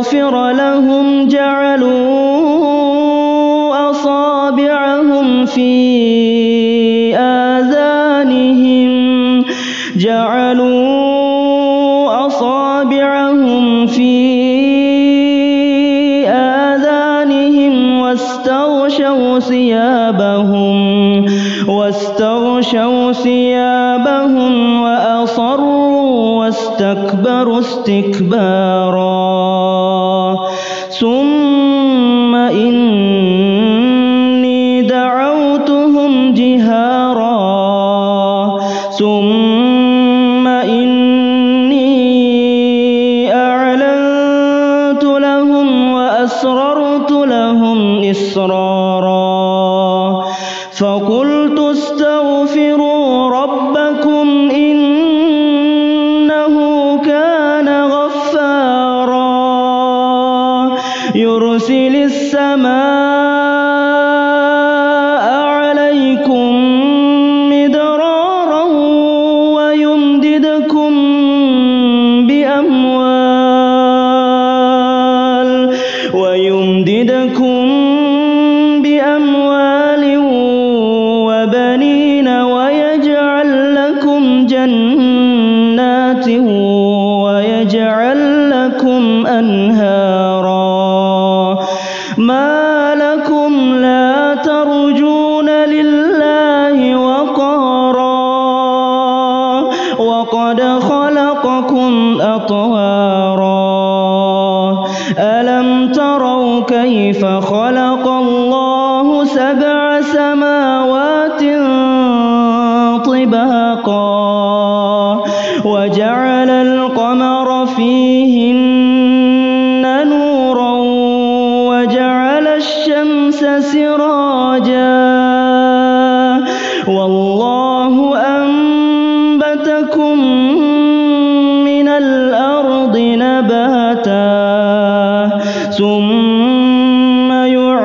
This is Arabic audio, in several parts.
لتغفر لهم جعلوا أصابعهم في آذانهم جعلوا أصابعهم في آذانهم واستغشوا ثيابهم واستغشوا ثيابهم وأصروا واستكبروا استكبارا. ثم ما الله سبع سماوات طباقا وجعل القمر فيهن نورا وجعل الشمس سراجا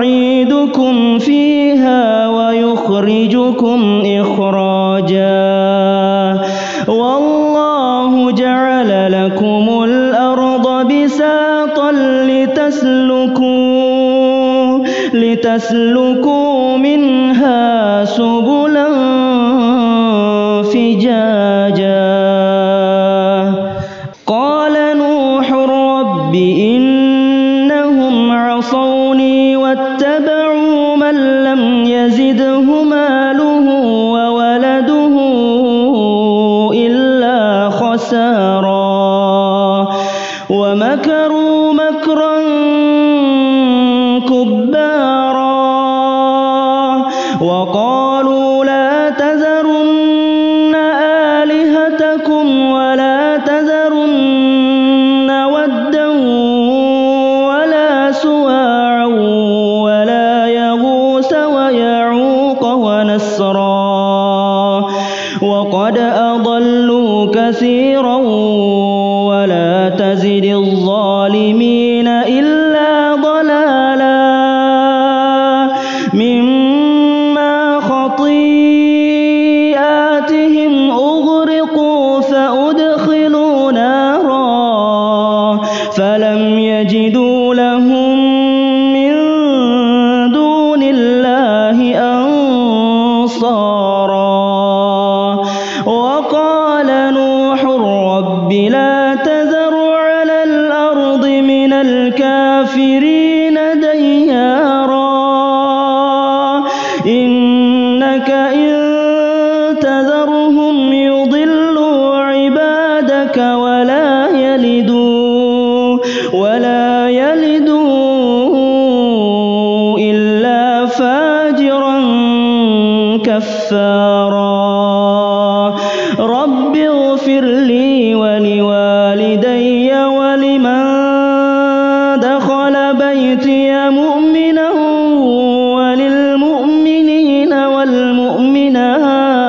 يعيدكم فيها ويخرجكم إخراجا. والله جعل لكم الأرض بساطا لتسلكوا لتسلكوا منها سبلا فجاجا. قال نوح رب إنهم ومكروا مكرا كبارا. أغرقوا فأدخلوا نارا فلم يجدوا لهم من دون الله أنصارا. وقال نوح رب لا تذر على الأرض من الكافرين. كفارا. رب اغفر لي ولوالدي ولمن دخل بيتي مؤمنا وللمؤمنين والمؤمنات.